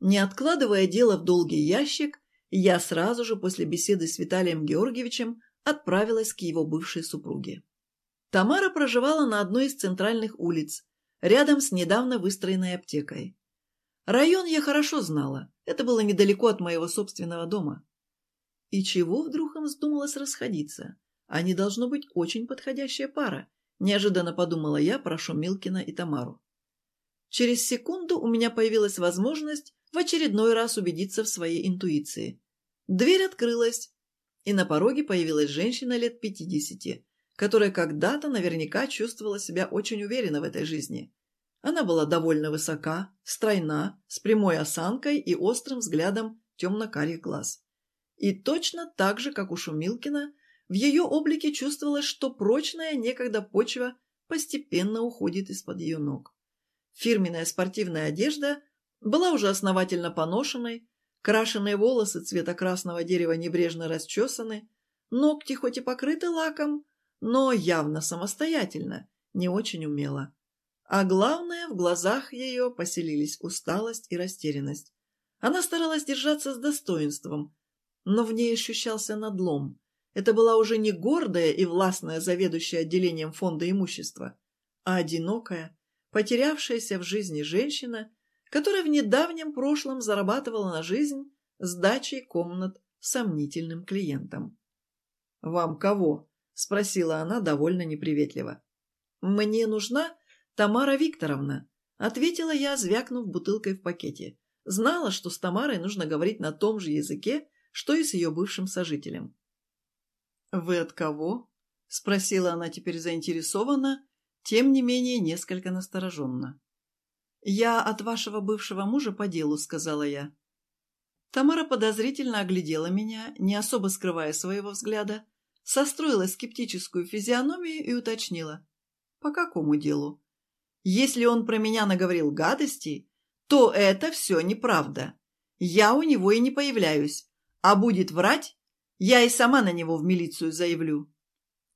Не откладывая дело в долгий ящик, я сразу же после беседы с Виталием Георгиевичем отправилась к его бывшей супруге. Тамара проживала на одной из центральных улиц, рядом с недавно выстроенной аптекой. Район я хорошо знала, это было недалеко от моего собственного дома. И чего вдруг им вздумалось расходиться? Они должно быть очень подходящая пара, неожиданно подумала я про Шумилкина и Тамару. Через секунду у меня появилась возможность в очередной раз убедиться в своей интуиции. Дверь открылась, и на пороге появилась женщина лет пятидесяти, которая когда-то наверняка чувствовала себя очень уверенно в этой жизни. Она была довольно высока, стройна, с прямой осанкой и острым взглядом темно-карих глаз. И точно так же, как у Шумилкина, в ее облике чувствовалось, что прочная некогда почва постепенно уходит из-под ее ног. Фирменная спортивная одежда была уже основательно поношенной, крашеные волосы цвета красного дерева небрежно расчесаны, ногти хоть и покрыты лаком, но явно самостоятельно, не очень умело. А главное, в глазах ее поселились усталость и растерянность. Она старалась держаться с достоинством, но в ней ощущался надлом. Это была уже не гордая и властная заведующая отделением фонда имущества, а одинокая, потерявшаяся в жизни женщина, которая в недавнем прошлом зарабатывала на жизнь сдачей комнат сомнительным клиентам. «Вам кого?» – спросила она довольно неприветливо. «Мне нужна Тамара Викторовна», – ответила я, звякнув бутылкой в пакете. Знала, что с Тамарой нужно говорить на том же языке, что и с ее бывшим сожителем. «Вы от кого?» – спросила она теперь заинтересованно, тем не менее несколько настороженно. «Я от вашего бывшего мужа по делу», – сказала я. Тамара подозрительно оглядела меня, не особо скрывая своего взгляда, состроила скептическую физиономию и уточнила. «По какому делу? Если он про меня наговорил гадостей, то это все неправда. Я у него и не появляюсь, а будет врать, я и сама на него в милицию заявлю».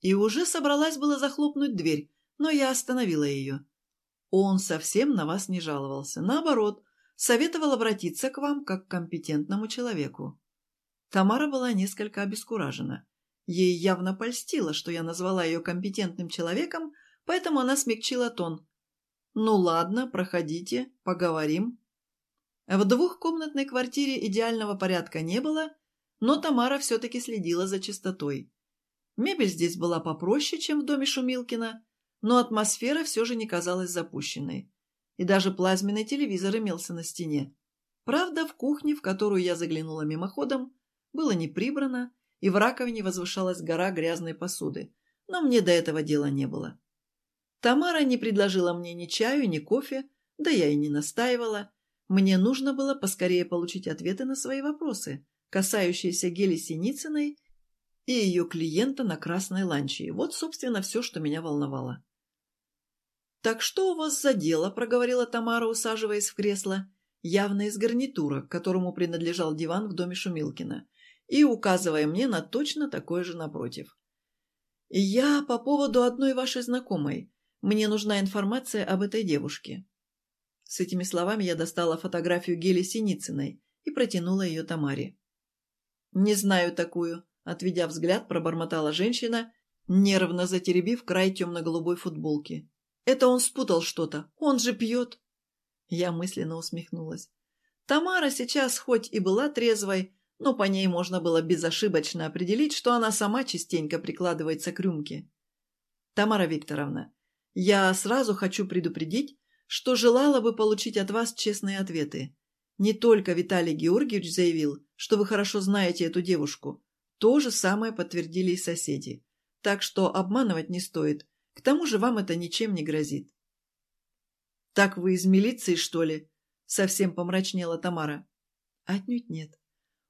И уже собралась было захлопнуть дверь, но я остановила ее. Он совсем на вас не жаловался. Наоборот, советовал обратиться к вам как к компетентному человеку. Тамара была несколько обескуражена. Ей явно польстило, что я назвала ее компетентным человеком, поэтому она смягчила тон. «Ну ладно, проходите, поговорим». В двухкомнатной квартире идеального порядка не было, но Тамара все-таки следила за чистотой. Мебель здесь была попроще, чем в доме Шумилкина, но атмосфера все же не казалась запущенной. И даже плазменный телевизор имелся на стене. Правда, в кухне, в которую я заглянула мимоходом, было не прибрано, и в раковине возвышалась гора грязной посуды, но мне до этого дела не было. Тамара не предложила мне ни чаю, ни кофе, да я и не настаивала. Мне нужно было поскорее получить ответы на свои вопросы, касающиеся Гели Синицыной и ее клиента на Красной Ланче. Вот, собственно, все, что меня волновало. «Так что у вас за дело?» – проговорила Тамара, усаживаясь в кресло, явно из гарнитура, к которому принадлежал диван в доме Шумилкина, и указывая мне на точно такое же напротив. «Я по поводу одной вашей знакомой. Мне нужна информация об этой девушке». С этими словами я достала фотографию Гели Синицыной и протянула ее Тамаре. «Не знаю такую», – отведя взгляд, пробормотала женщина, нервно затеребив край темно-голубой футболки. Это он спутал что-то. Он же пьет. Я мысленно усмехнулась. Тамара сейчас хоть и была трезвой, но по ней можно было безошибочно определить, что она сама частенько прикладывается к рюмке. Тамара Викторовна, я сразу хочу предупредить, что желала бы получить от вас честные ответы. Не только Виталий Георгиевич заявил, что вы хорошо знаете эту девушку. То же самое подтвердили и соседи. Так что обманывать не стоит. К тому же вам это ничем не грозит. «Так вы из милиции, что ли?» — совсем помрачнела Тамара. «Отнюдь нет».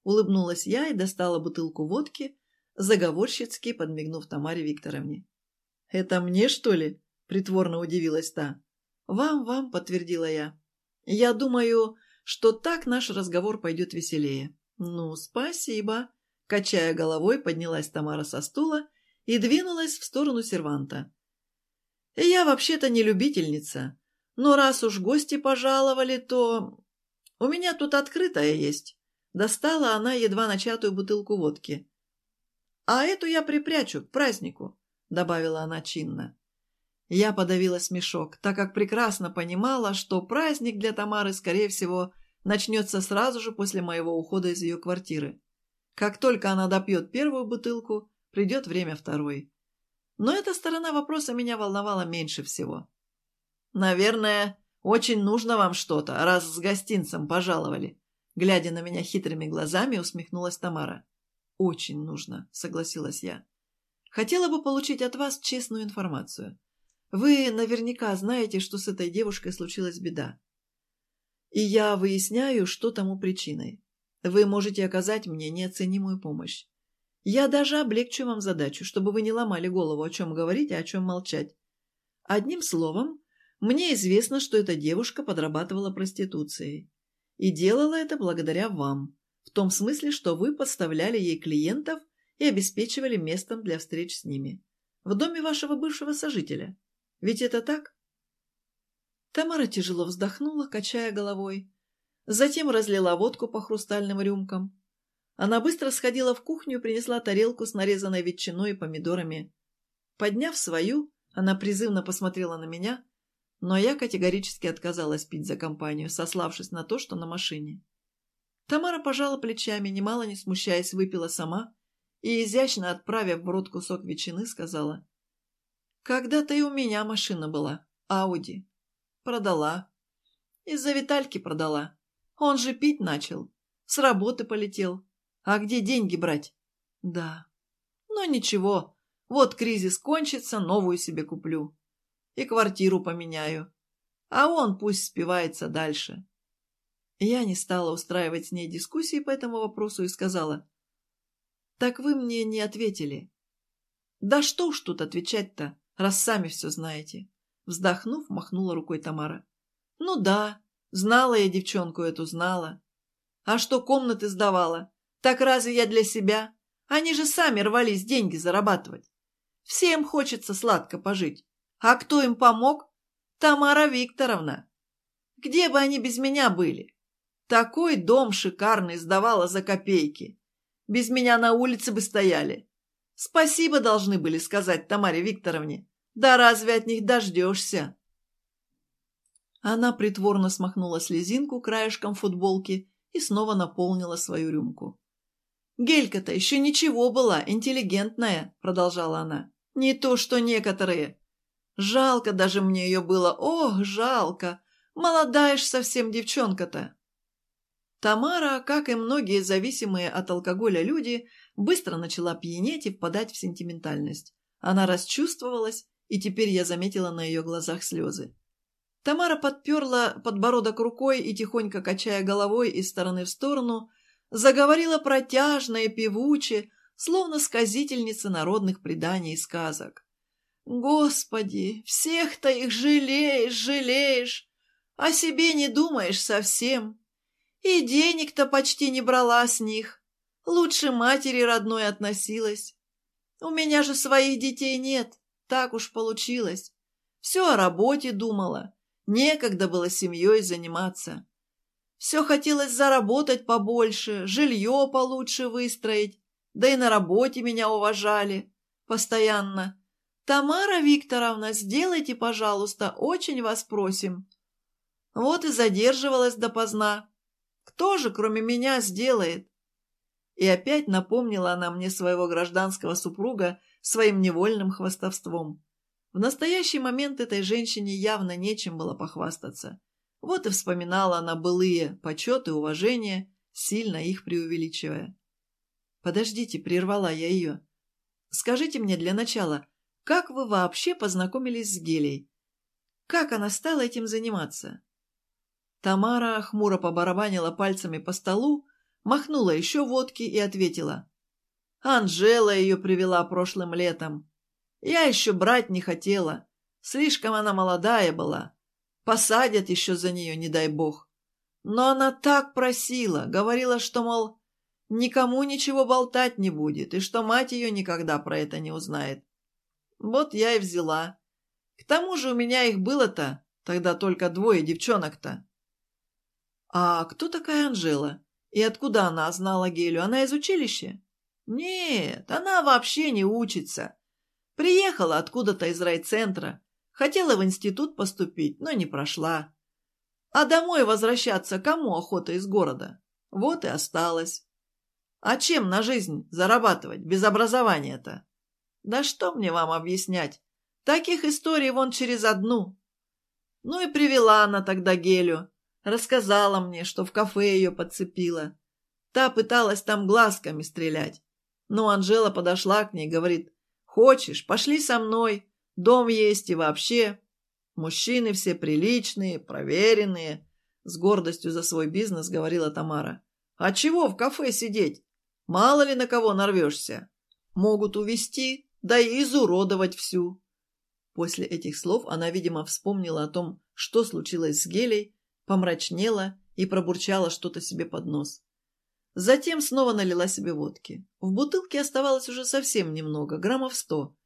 Улыбнулась я и достала бутылку водки, заговорщицки подмигнув Тамаре Викторовне. «Это мне, что ли?» — притворно удивилась та. «Вам, вам», — подтвердила я. «Я думаю, что так наш разговор пойдет веселее». «Ну, спасибо», — качая головой, поднялась Тамара со стула и двинулась в сторону серванта. Я вообще-то не любительница, но раз уж гости пожаловали, то... У меня тут открытая есть. Достала она едва начатую бутылку водки. А эту я припрячу к празднику, добавила она чинно. Я подавила смешок, так как прекрасно понимала, что праздник для Тамары, скорее всего, начнется сразу же после моего ухода из ее квартиры. Как только она допьет первую бутылку, придет время второй. Но эта сторона вопроса меня волновала меньше всего. «Наверное, очень нужно вам что-то, раз с гостинцем пожаловали», глядя на меня хитрыми глазами, усмехнулась Тамара. «Очень нужно», — согласилась я. «Хотела бы получить от вас честную информацию. Вы наверняка знаете, что с этой девушкой случилась беда. И я выясняю, что тому причиной. Вы можете оказать мне неоценимую помощь. Я даже облегчу вам задачу, чтобы вы не ломали голову, о чем говорить, а о чем молчать. Одним словом, мне известно, что эта девушка подрабатывала проституцией. И делала это благодаря вам, в том смысле, что вы подставляли ей клиентов и обеспечивали местом для встреч с ними. В доме вашего бывшего сожителя. Ведь это так? Тамара тяжело вздохнула, качая головой. Затем разлила водку по хрустальным рюмкам. Она быстро сходила в кухню и принесла тарелку с нарезанной ветчиной и помидорами. Подняв свою, она призывно посмотрела на меня, но я категорически отказалась пить за компанию, сославшись на то, что на машине. Тамара пожала плечами, немало не смущаясь, выпила сама и, изящно отправив в рот кусок ветчины, сказала. «Когда-то и у меня машина была, Ауди. Продала. Из-за Витальки продала. Он же пить начал. С работы полетел. А где деньги брать? Да. Но ничего. Вот кризис кончится, новую себе куплю. И квартиру поменяю. А он пусть спивается дальше. Я не стала устраивать с ней дискуссии по этому вопросу и сказала. «Так вы мне не ответили». «Да что уж тут отвечать-то, раз сами все знаете». Вздохнув, махнула рукой Тамара. «Ну да, знала я девчонку эту, знала. А что комнаты сдавала? Так разве я для себя? Они же сами рвались деньги зарабатывать. Всем хочется сладко пожить. А кто им помог? Тамара Викторовна. Где бы они без меня были? Такой дом шикарный сдавала за копейки. Без меня на улице бы стояли. Спасибо должны были сказать Тамаре Викторовне. Да разве от них дождешься?» Она притворно смахнула слезинку краешком футболки и снова наполнила свою рюмку. «Гелька-то еще ничего была, интеллигентная», — продолжала она. «Не то, что некоторые. Жалко даже мне ее было, ох, жалко. Молодая ж совсем девчонка-то». Тамара, как и многие зависимые от алкоголя люди, быстро начала пьянеть и впадать в сентиментальность. Она расчувствовалась и теперь я заметила на ее глазах слезы. Тамара подперла подбородок рукой и, тихонько качая головой из стороны в сторону, заговорила протяжно и певуче, словно сказительница народных преданий и сказок. «Господи, всех-то их жалеешь, жалеешь, о себе не думаешь совсем. И денег-то почти не брала с них, лучше матери родной относилась. У меня же своих детей нет, так уж получилось. Все о работе думала. Некогда было семьей заниматься. Все хотелось заработать побольше, жилье получше выстроить. Да и на работе меня уважали. Постоянно. «Тамара Викторовна, сделайте, пожалуйста, очень вас просим». Вот и задерживалась допоздна. Кто же, кроме меня, сделает? И опять напомнила она мне своего гражданского супруга, своим невольным хвастовством. В настоящий момент этой женщине явно нечем было похвастаться. Вот и вспоминала она былые почет и уважение, сильно их преувеличивая. «Подождите», — прервала я ее. «Скажите мне для начала, как вы вообще познакомились с Гелей? Как она стала этим заниматься?» Тамара хмуро побарабанила пальцами по столу, махнула еще водки и ответила. Анжела ее привела прошлым летом. Я еще брать не хотела. Слишком она молодая была. Посадят еще за нее, не дай бог. Но она так просила, говорила, что, мол, никому ничего болтать не будет, и что мать ее никогда про это не узнает. Вот я и взяла. К тому же у меня их было-то, тогда только двое девчонок-то. «А кто такая Анжела? И откуда она знала Гелю? Она из училища?» «Нет, она вообще не учится. Приехала откуда-то из райцентра. Хотела в институт поступить, но не прошла. А домой возвращаться кому охота из города? Вот и осталось. А чем на жизнь зарабатывать без образования-то? Да что мне вам объяснять? Таких историй вон через одну. Ну и привела она тогда Гелю. Рассказала мне, что в кафе ее подцепила. Та пыталась там глазками стрелять. Но Анжела подошла к ней, говорит, «Хочешь, пошли со мной, дом есть и вообще. Мужчины все приличные, проверенные», с гордостью за свой бизнес говорила Тамара. «А чего в кафе сидеть? Мало ли на кого нарвешься. Могут увести, да и изуродовать всю». После этих слов она, видимо, вспомнила о том, что случилось с Гелей, помрачнела и пробурчала что-то себе под нос. Затем снова налила себе водки. В бутылке оставалось уже совсем немного, граммов сто.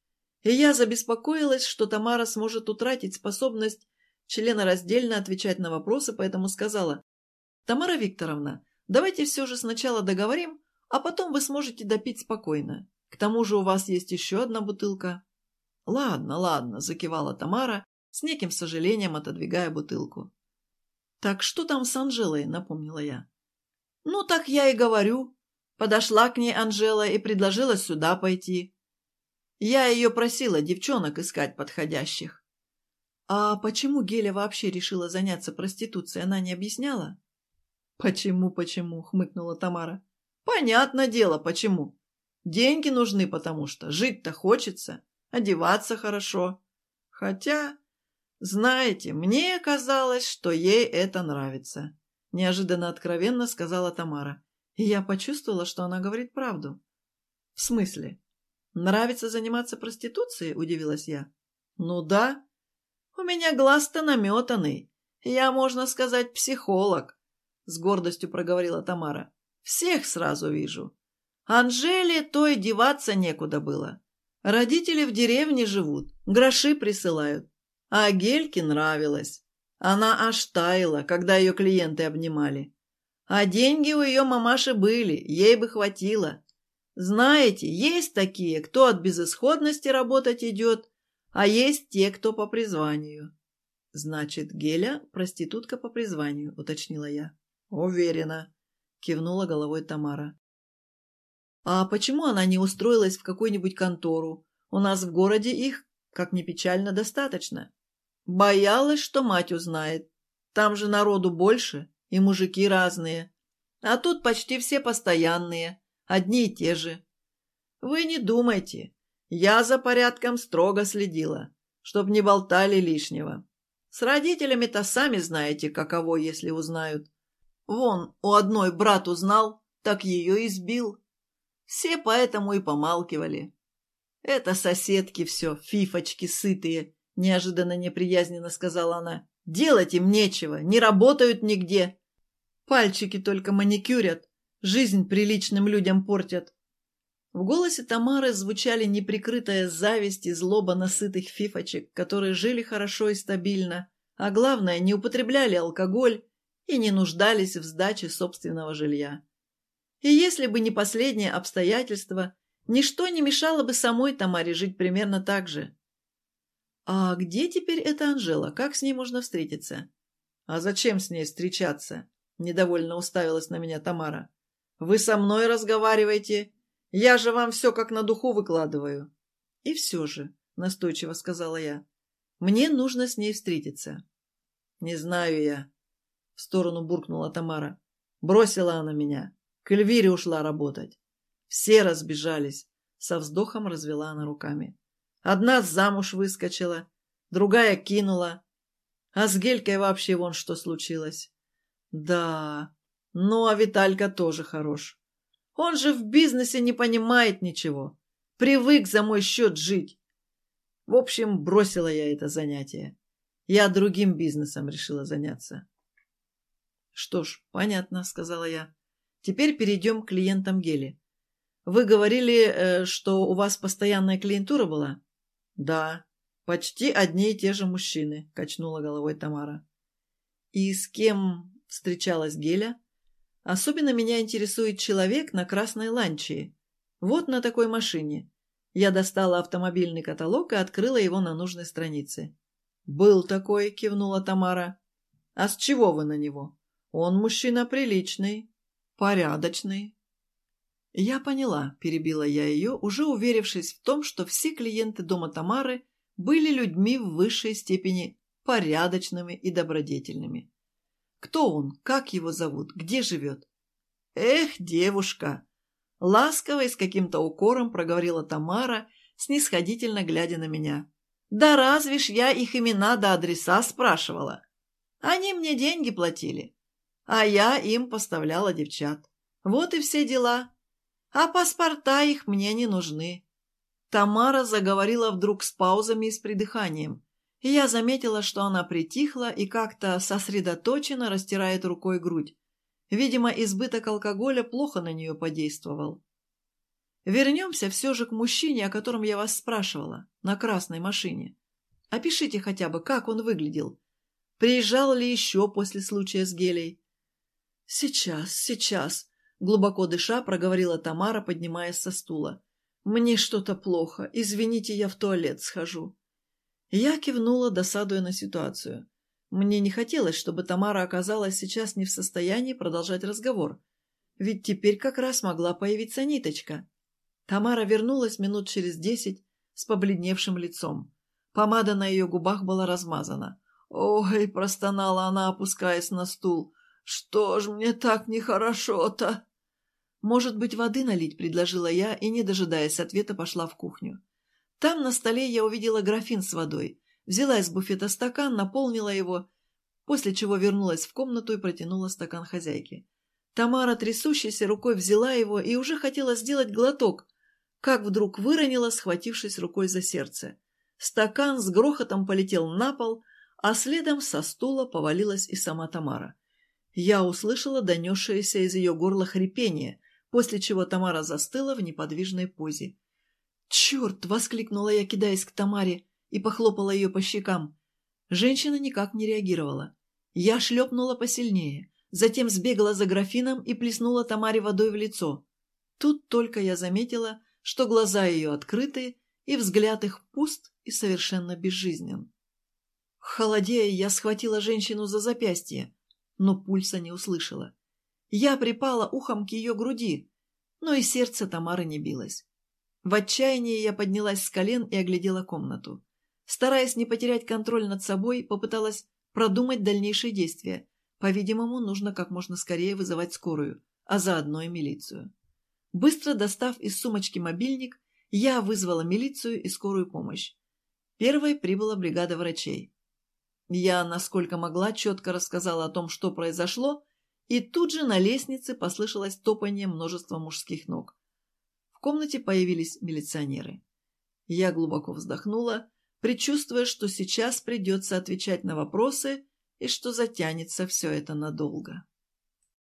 И я забеспокоилась, что Тамара сможет утратить способность члена раздельно отвечать на вопросы, поэтому сказала, «Тамара Викторовна, давайте все же сначала договорим, а потом вы сможете допить спокойно. К тому же у вас есть еще одна бутылка». «Ладно, ладно», – закивала Тамара, с неким сожалением отодвигая бутылку. «Так что там с Анжелой?» – напомнила я. «Ну, так я и говорю». Подошла к ней Анжела и предложила сюда пойти. Я ее просила девчонок искать подходящих. А почему Геля вообще решила заняться проституцией, она не объясняла? «Почему, почему?» — хмыкнула Тамара. «Понятно дело, почему. Деньги нужны, потому что жить-то хочется, одеваться хорошо. Хотя, знаете, мне казалось, что ей это нравится. – неожиданно откровенно сказала Тамара. И я почувствовала, что она говорит правду. «В смысле? Нравится заниматься проституцией?» – удивилась я. «Ну да. У меня глаз-то наметанный. Я, можно сказать, психолог», – с гордостью проговорила Тамара. «Всех сразу вижу. Анжеле то и деваться некуда было. Родители в деревне живут, гроши присылают. А Гельке нравилось. Она аж таяла, когда ее клиенты обнимали. А деньги у ее мамаши были, ей бы хватило. Знаете, есть такие, кто от безысходности работать идет, а есть те, кто по призванию. Значит, Геля – проститутка по призванию, уточнила я. Уверена, кивнула головой Тамара. А почему она не устроилась в какую-нибудь контору? У нас в городе их, как ни печально, достаточно. Боялась, что мать узнает. Там же народу больше, и мужики разные. А тут почти все постоянные, одни и те же. Вы не думайте, я за порядком строго следила, чтоб не болтали лишнего. С родителями-то сами знаете, каково, если узнают. Вон, у одной брат узнал, так ее избил. Все поэтому и помалкивали. Это соседки все, фифочки сытые, неожиданно неприязненно сказала она. «Делать им нечего, не работают нигде. Пальчики только маникюрят, жизнь приличным людям портят». В голосе Тамары звучали неприкрытая зависть и злоба насытых фифочек, которые жили хорошо и стабильно, а главное, не употребляли алкоголь и не нуждались в сдаче собственного жилья. И если бы не последнее обстоятельство, ничто не мешало бы самой Тамаре жить примерно так же. «А где теперь эта Анжела? Как с ней можно встретиться?» «А зачем с ней встречаться?» – недовольно уставилась на меня Тамара. «Вы со мной разговариваете. Я же вам все как на духу выкладываю». «И все же», – настойчиво сказала я, – «мне нужно с ней встретиться». «Не знаю я», – в сторону буркнула Тамара. «Бросила она меня. К Эльвире ушла работать. Все разбежались». Со вздохом развела она руками. Одна замуж выскочила, другая кинула. А с Гелькой вообще вон что случилось. Да, ну а Виталька тоже хорош. Он же в бизнесе не понимает ничего. Привык за мой счет жить. В общем, бросила я это занятие. Я другим бизнесом решила заняться. Что ж, понятно, сказала я. Теперь перейдем к клиентам Гели. Вы говорили, э, что у вас постоянная клиентура была? «Да, почти одни и те же мужчины», — качнула головой Тамара. «И с кем встречалась Геля. Особенно меня интересует человек на красной ланчии. Вот на такой машине. Я достала автомобильный каталог и открыла его на нужной странице. «Был такой», — кивнула Тамара. «А с чего вы на него? Он мужчина приличный, порядочный». «Я поняла», — перебила я ее, уже уверившись в том, что все клиенты дома Тамары были людьми в высшей степени порядочными и добродетельными. Кто он? Как его зовут? Где живет? Эх, девушка! Ласково и с каким-то укором проговорила Тамара, снисходительно глядя на меня. Да разве ж я их имена да адреса спрашивала? Они мне деньги платили, а я им поставляла девчат. Вот и все дела. А паспорта их мне не нужны. Тамара заговорила вдруг с паузами и с придыханием и я заметила, что она притихла и как-то сосредоточенно растирает рукой грудь. Видимо, избыток алкоголя плохо на нее подействовал. Вернемся все же к мужчине, о котором я вас спрашивала, на красной машине. Опишите хотя бы, как он выглядел. Приезжал ли еще после случая с Гелей? Сейчас, сейчас, глубоко дыша, проговорила Тамара, поднимаясь со стула. Мне что-то плохо. Извините, я в туалет схожу. Я кивнула, досадуя на ситуацию. Мне не хотелось, чтобы Тамара оказалась сейчас не в состоянии продолжать разговор. Ведь теперь как раз могла появиться ниточка. Тамара вернулась минут через десять с побледневшим лицом. Помада на ее губах была размазана. «Ой!» – простонала она, опускаясь на стул. «Что ж мне так нехорошо-то?» «Может быть, воды налить?» – предложила я и, не дожидаясь ответа, пошла в кухню. Там на столе я увидела графин с водой, взяла из буфета стакан, наполнила его, после чего вернулась в комнату и протянула стакан хозяйке. Тамара, трясущейся рукой, взяла его и уже хотела сделать глоток, как вдруг выронила, схватившись рукой за сердце. Стакан с грохотом полетел на пол, а следом со стула повалилась и сама Тамара. Я услышала донесшееся из ее горла хрипение, после чего Тамара застыла в неподвижной позе. «Черт!» — воскликнула я, кидаясь к Тамаре, и похлопала ее по щекам. Женщина никак не реагировала. Я шлепнула посильнее, затем сбегала за графином и плеснула Тамаре водой в лицо. Тут только я заметила, что глаза ее открыты, и взгляд их пуст и совершенно безжизнен. Холодея, я схватила женщину за запястье, но пульса не услышала. Я припала ухом к ее груди, но и сердце Тамары не билось. В отчаянии я поднялась с колен и оглядела комнату. Стараясь не потерять контроль над собой, попыталась продумать дальнейшие действия. По-видимому, нужно как можно скорее вызывать скорую, а заодно и милицию. Быстро достав из сумочки мобильник, я вызвала милицию и скорую помощь. Первой прибыла бригада врачей. Я, насколько могла, четко рассказала о том, что произошло, и тут же на лестнице послышалось топание множества мужских ног. В комнате появились милиционеры. Я глубоко вздохнула, предчувствуя, что сейчас придется отвечать на вопросы и что затянется все это надолго.